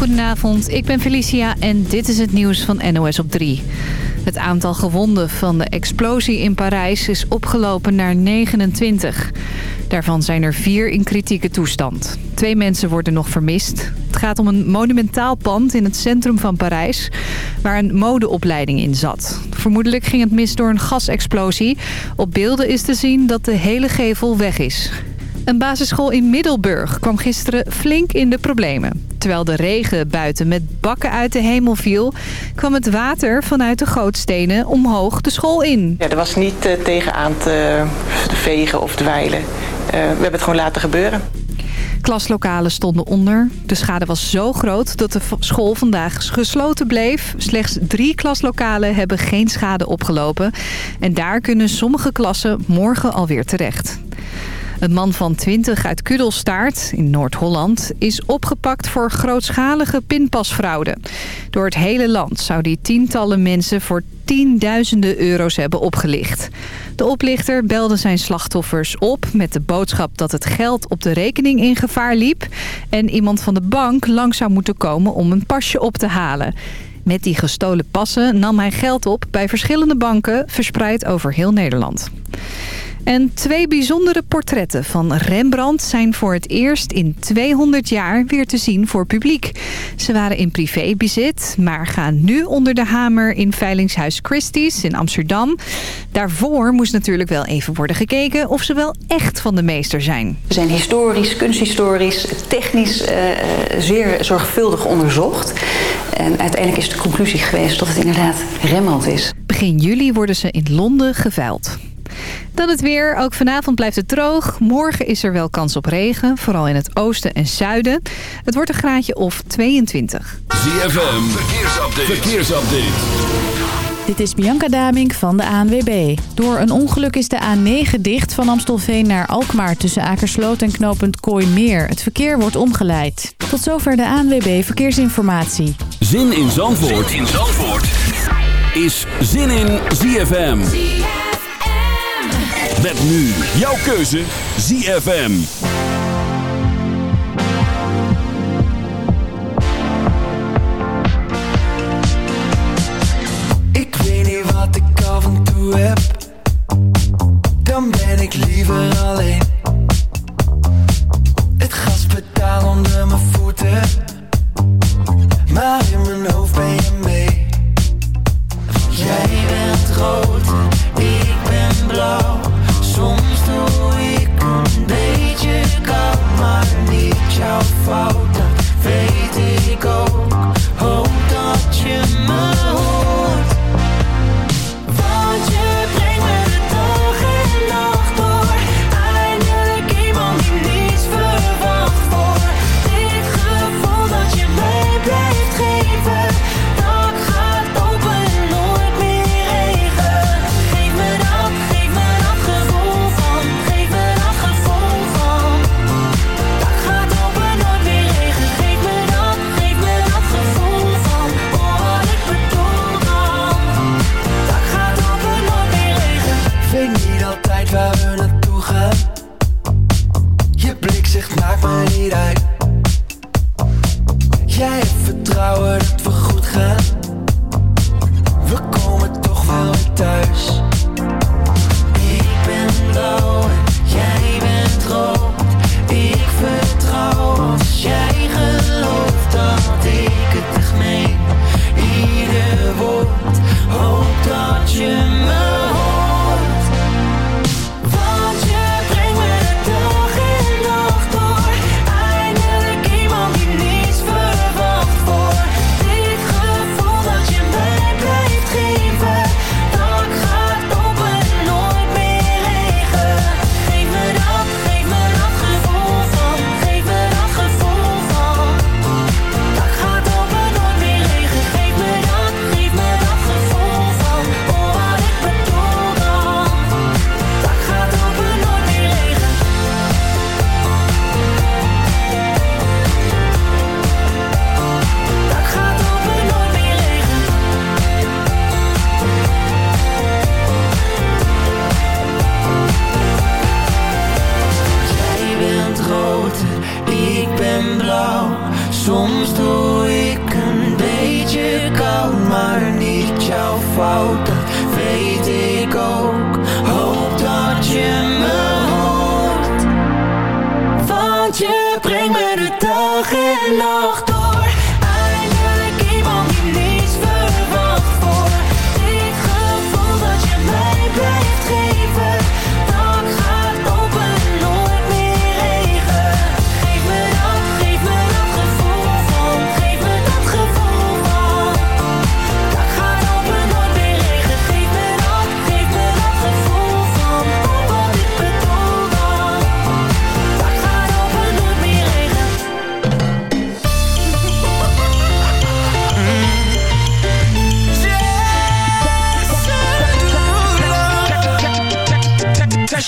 Goedenavond, ik ben Felicia en dit is het nieuws van NOS op 3. Het aantal gewonden van de explosie in Parijs is opgelopen naar 29. Daarvan zijn er vier in kritieke toestand. Twee mensen worden nog vermist. Het gaat om een monumentaal pand in het centrum van Parijs... waar een modeopleiding in zat. Vermoedelijk ging het mis door een gasexplosie. Op beelden is te zien dat de hele gevel weg is. Een basisschool in Middelburg kwam gisteren flink in de problemen. Terwijl de regen buiten met bakken uit de hemel viel... kwam het water vanuit de gootstenen omhoog de school in. Ja, er was niet uh, tegenaan te, te vegen of dweilen. Uh, we hebben het gewoon laten gebeuren. Klaslokalen stonden onder. De schade was zo groot dat de school vandaag gesloten bleef. Slechts drie klaslokalen hebben geen schade opgelopen. En daar kunnen sommige klassen morgen alweer terecht. Een man van 20 uit Kudelstaart in Noord-Holland is opgepakt voor grootschalige pinpasfraude. Door het hele land zou die tientallen mensen voor tienduizenden euro's hebben opgelicht. De oplichter belde zijn slachtoffers op met de boodschap dat het geld op de rekening in gevaar liep... en iemand van de bank lang zou moeten komen om een pasje op te halen. Met die gestolen passen nam hij geld op bij verschillende banken verspreid over heel Nederland. En twee bijzondere portretten van Rembrandt zijn voor het eerst in 200 jaar weer te zien voor publiek. Ze waren in privébezit, maar gaan nu onder de hamer in Veilingshuis Christie's in Amsterdam. Daarvoor moest natuurlijk wel even worden gekeken of ze wel echt van de meester zijn. Ze zijn historisch, kunsthistorisch, technisch uh, zeer zorgvuldig onderzocht. En uiteindelijk is de conclusie geweest dat het inderdaad Rembrandt is. Begin juli worden ze in Londen geveild. Dan het weer. Ook vanavond blijft het droog. Morgen is er wel kans op regen. Vooral in het oosten en zuiden. Het wordt een graadje of 22. ZFM. Verkeersupdate. Verkeersupdate. Dit is Bianca Damink van de ANWB. Door een ongeluk is de A9 dicht van Amstelveen naar Alkmaar... tussen Akersloot en knooppunt Kooimeer. Het verkeer wordt omgeleid. Tot zover de ANWB Verkeersinformatie. Zin in Zandvoort, zin in Zandvoort. is Zin in ZFM. Met nu jouw keuze ZFM. Ik weet niet wat ik af en toe heb. Jij hebt vertrouwen dat we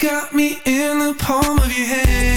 got me in the palm of your hand.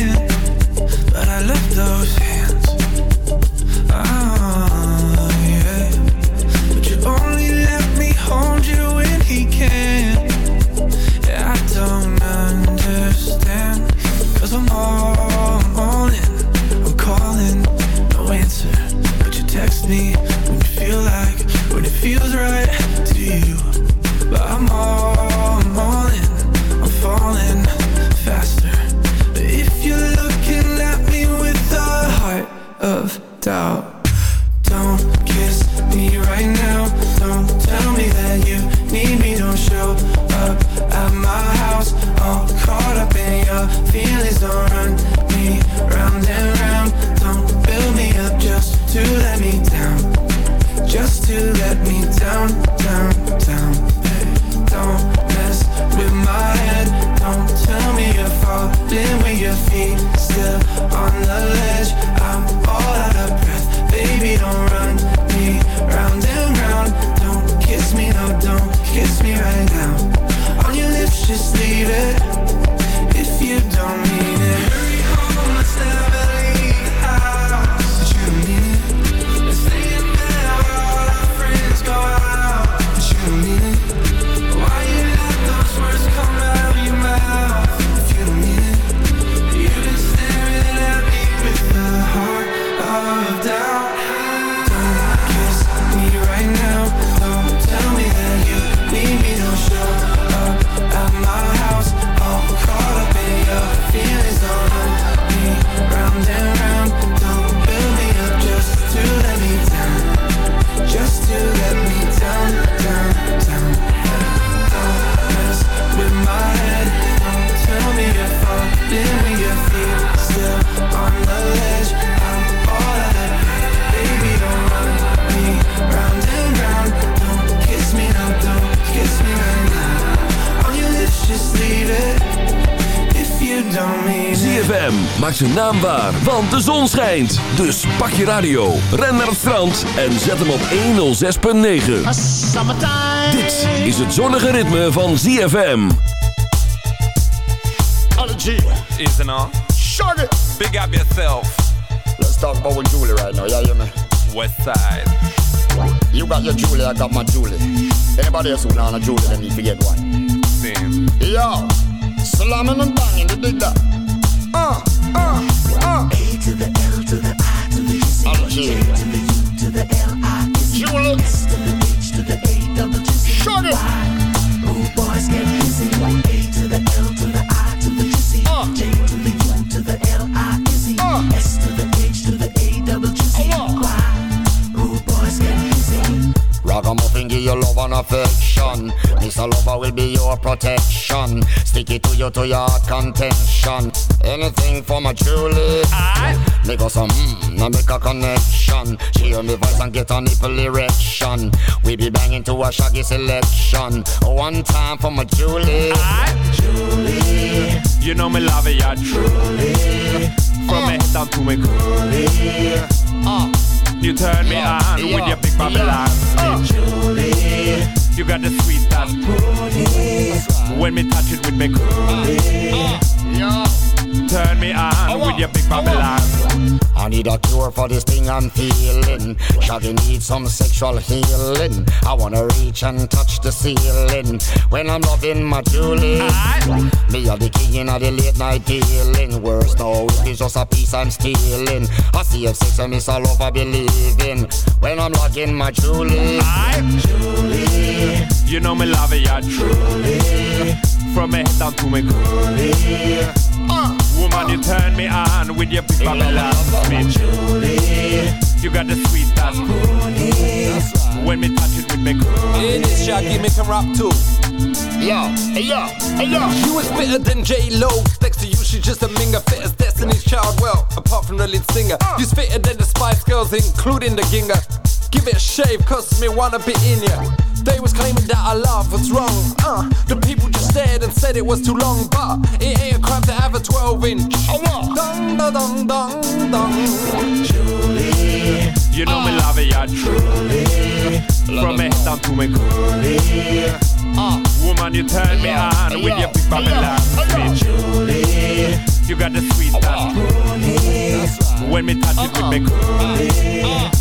je radio, ren naar het strand en zet hem op 106.9. Dit is het zonnige ritme van ZFM. Allergy is an on. Shut it. Big up yourself. Let's talk about with Julie right now, yeah, you? West side. You got your Julie, I got my Julie. Anybody else who not a Julie, let you forget one. Same. Yo, slamming and banging, you dig that? Uh, uh, uh. A to the L. I'm here. Sugar. Oh, boys get busy. A to the L to the Mr. Lover will be your protection. Stick it to you to your contention. Anything for my Julie. Make us some mmm, now make a connection. She hear me voice and get a nipple erection. We be banging to a shaggy selection. One time for my Julie. Julie, you know me love it, yeah, truly. From me head down to me coolie. Uh. You turn me on with your big Babylon uh. Julie, you got the sweet that's. When me touch it with me coolie. Turn me on oh, with your big oh, Babylon. I need a cure for this thing I'm feeling. Shaggy needs some sexual healing. I wanna reach and touch the ceiling when I'm loving my Julie. Me are the king of the late night dealing. Worse no, it's just a piece I'm stealing. I see if sex and miss all over believing when I'm loving my Julie. Julie, you know me love it, yeah, truly. From me head down to me coolie. Woman, you turn me on with your big Babylon Me Julie. You got the sweet that's cool. When me touch it with me cool. Hey, this Shaggy make a rap too. Yo, hey yo, hey yo. You is fitter than J-Lo. Next to you, she's just a minger. Fit as Destiny's Child, well Apart from the lead singer. Uh. You's fitter than the Spice Girls Including the Ginger Give it a shave, cause me wanna be in ya. They was claiming that our love was wrong. Uh, The people just stared and said it was too long But it ain't a crime to have a 12 inch oh, what? Dong, da, dong, dong, dong Julie. You know uh, me love it, yeah, truly. From me head down to me coolie. Uh, Woman, you turn me on with your big Babylon Julie. You got the sweet that's When me touch it with me coolie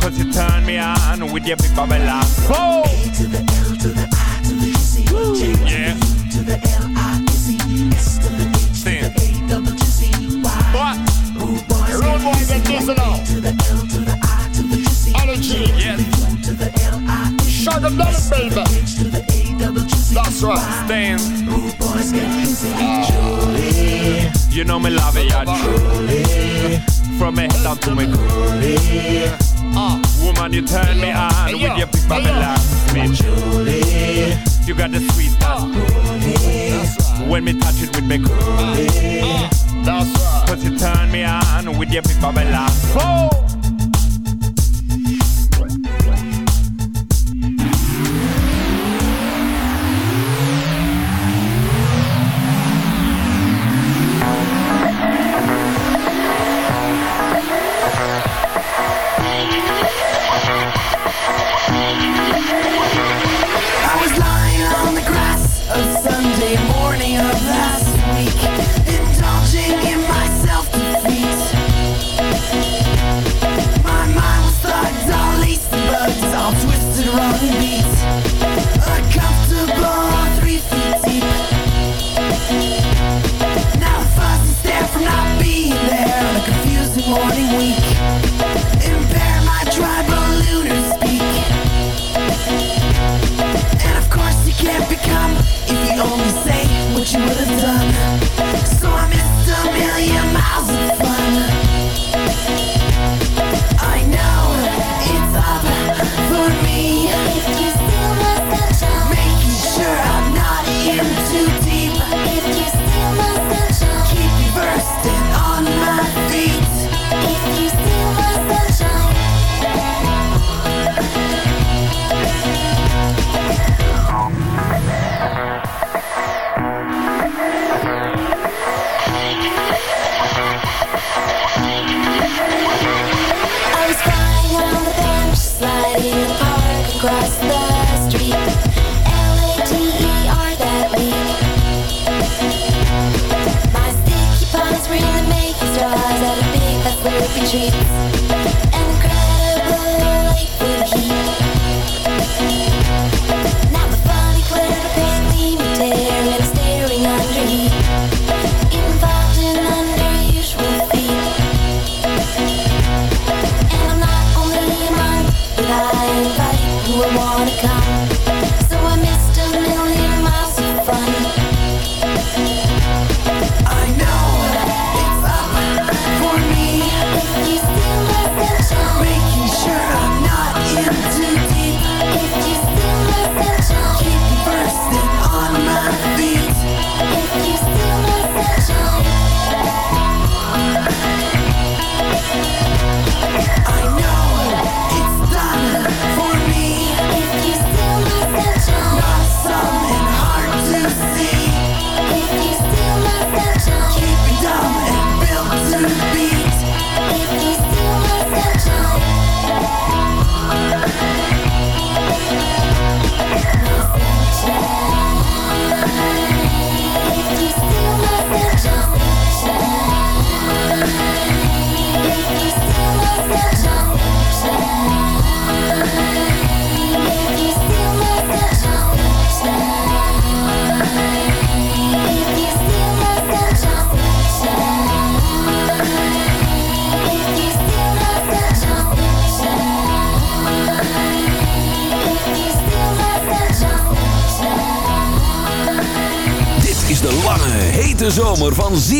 Cause you turn me on with your big Babylon. Go! A to the L to the I to the G. J yeah. to the L I Z S to the H to the A double G C Y. What? Ooh, boys, Road boys get this now. To the L to the I to the C. Energy, yes. To the L I. Shut them down, baby. H to the A double G C. That's right. Stand. Ooh, boys get busy. You know me love it, yeah, truly. From me head down to me coolie. Uh, woman, you turn me on hey, with your big Babylon Me Julie You got the sweet that's uh. When me touch it with me coolie uh, uh, That's right. Cause you turn me on with your big Babylon. Oh! only say what you would have done.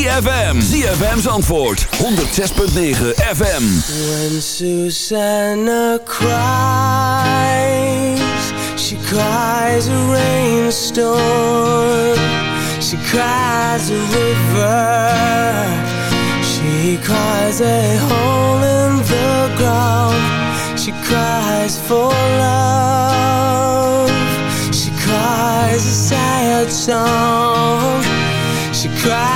ZFM. ZFM's antwoord. 106.9 FM. When Susanna cries, she cries a rainstorm. She cries a river. She cries a hole in the ground. She cries for love. She cries a sad song. She cries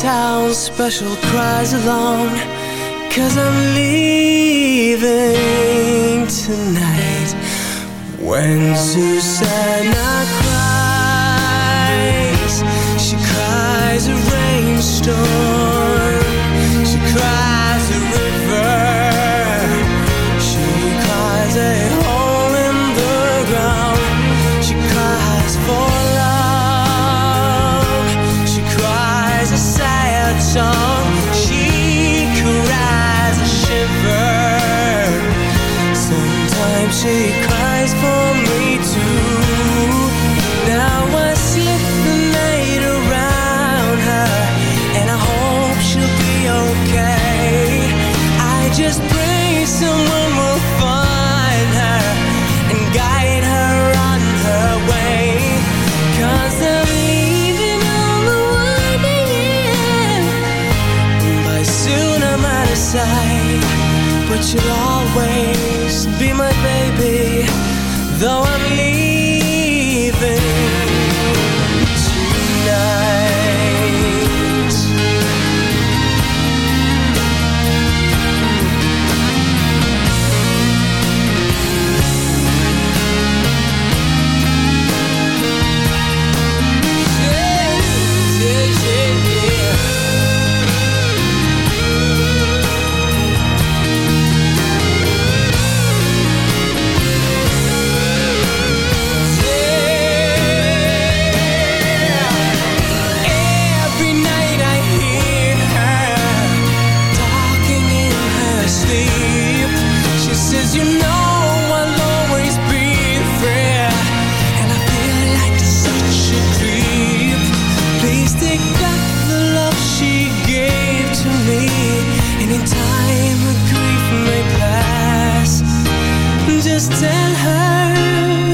town special cries along Cause I'm leaving tonight. When Susanna cries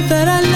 that I love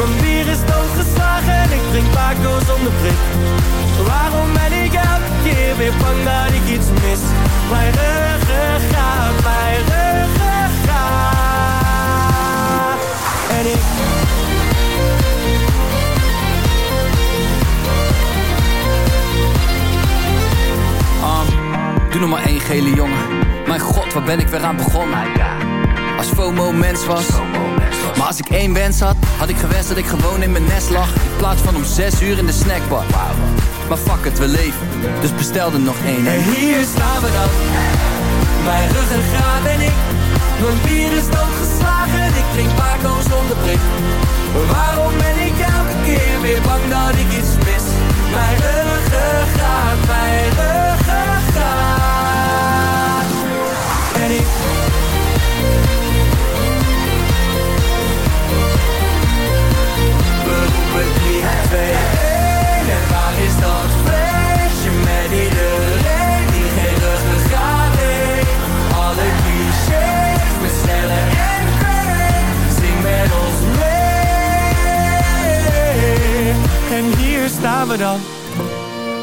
Mijn bier is doodgeslagen En ik drink Paco zonder prik Waarom ben ik elke keer weer bang dat ik iets mis Mijn ruggengraat, mijn ruggengraat En ik Um, doe nog maar één gele jongen. Mijn god, waar ben ik weer aan begonnen? Als FOMO mens was. Maar als ik één wens had, had ik gewenst dat ik gewoon in mijn nest lag. In plaats van om zes uur in de snackbar. Maar fuck het, we leven. Dus bestel er nog één. En hier staan we dan. Mijn ruggengraat en ik. Mijn bier is doodgeslagen. Ik drink Paco zonder prik. Waarom ben ik elke keer weer bang dat ik iets mis? Mijn ruggengraat, mijn ruggengraat.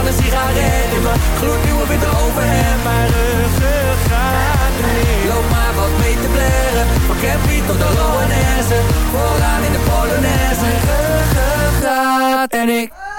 Van een sigaret in mijn gloednieuwe witte overhemd. Mijn ruggengraat remix. Loop maar wat mee te blaren. Van Campy tot de Loanesse. Vooraan in de Polonaise. Ruggengraat en ik.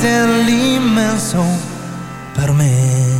Amarti è l'immenso per me.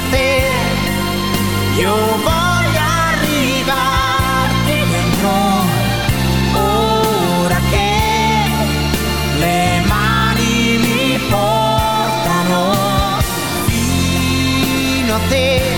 con te. fino a te. Io voglio arrivarti dentro. Ora che le mani mi portano fino a te.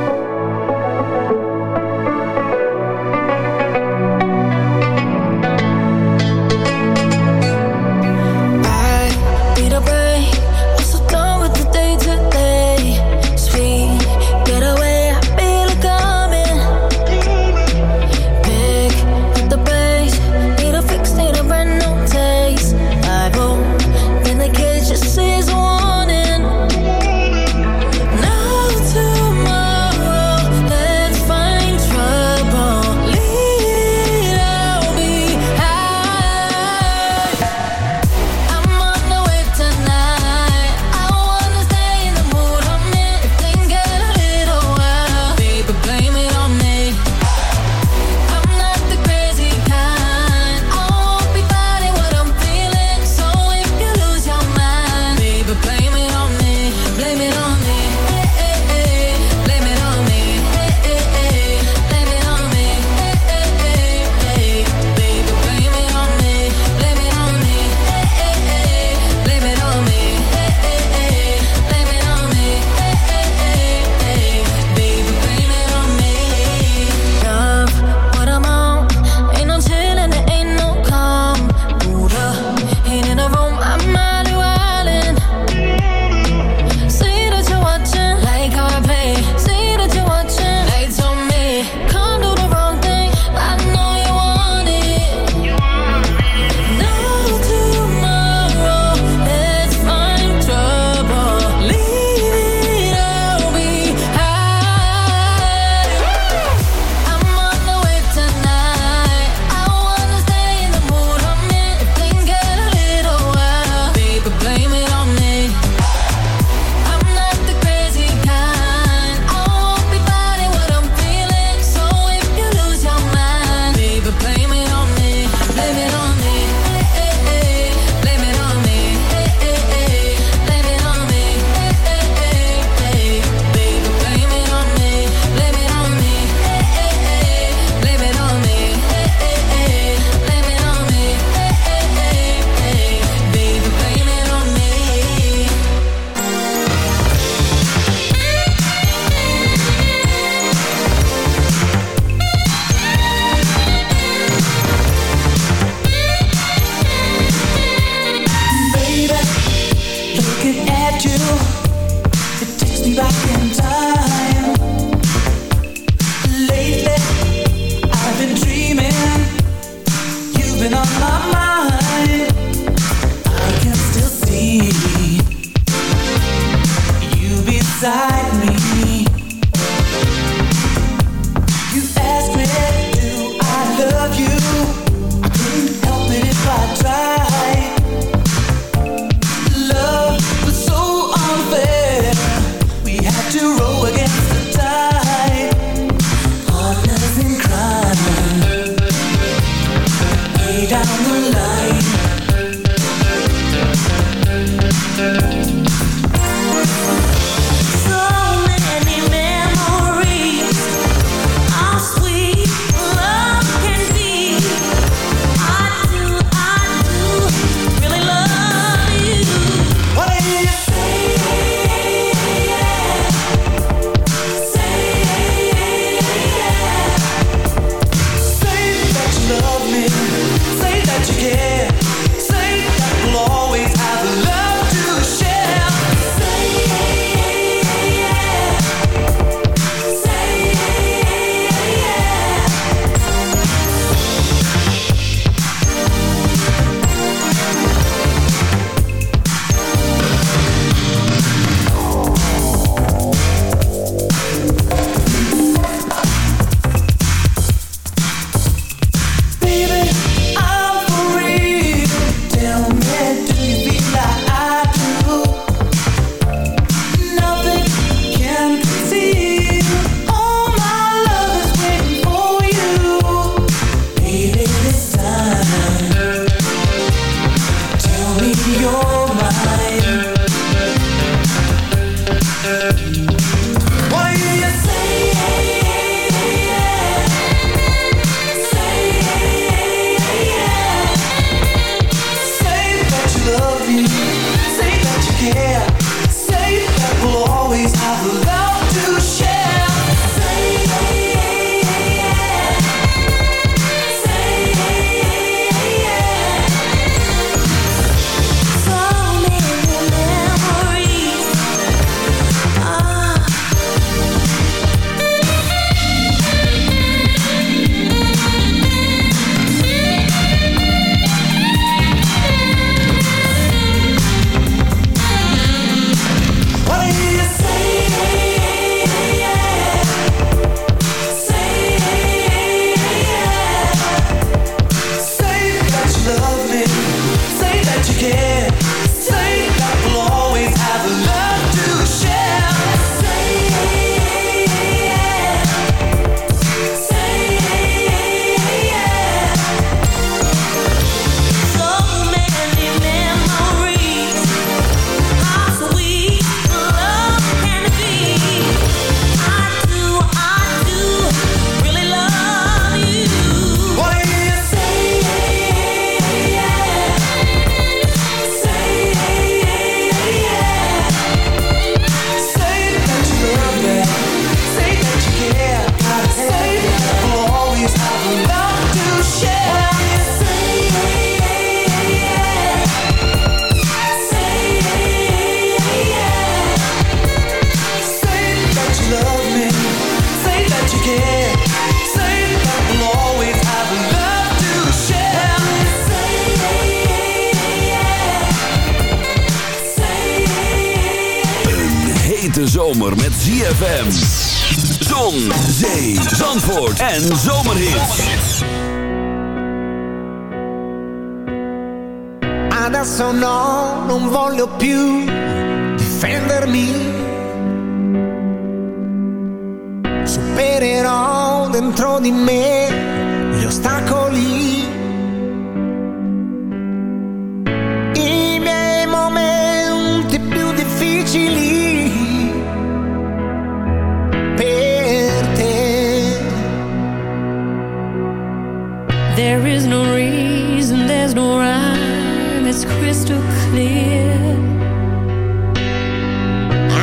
There is no reason, there's no rhyme, it's crystal clear.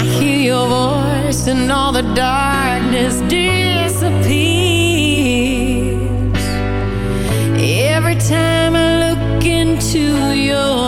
I hear your voice and all the darkness disappears. Every time I look into your